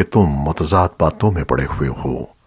کہ تم متضاد باتوں میں پڑے ہوئے ہو۔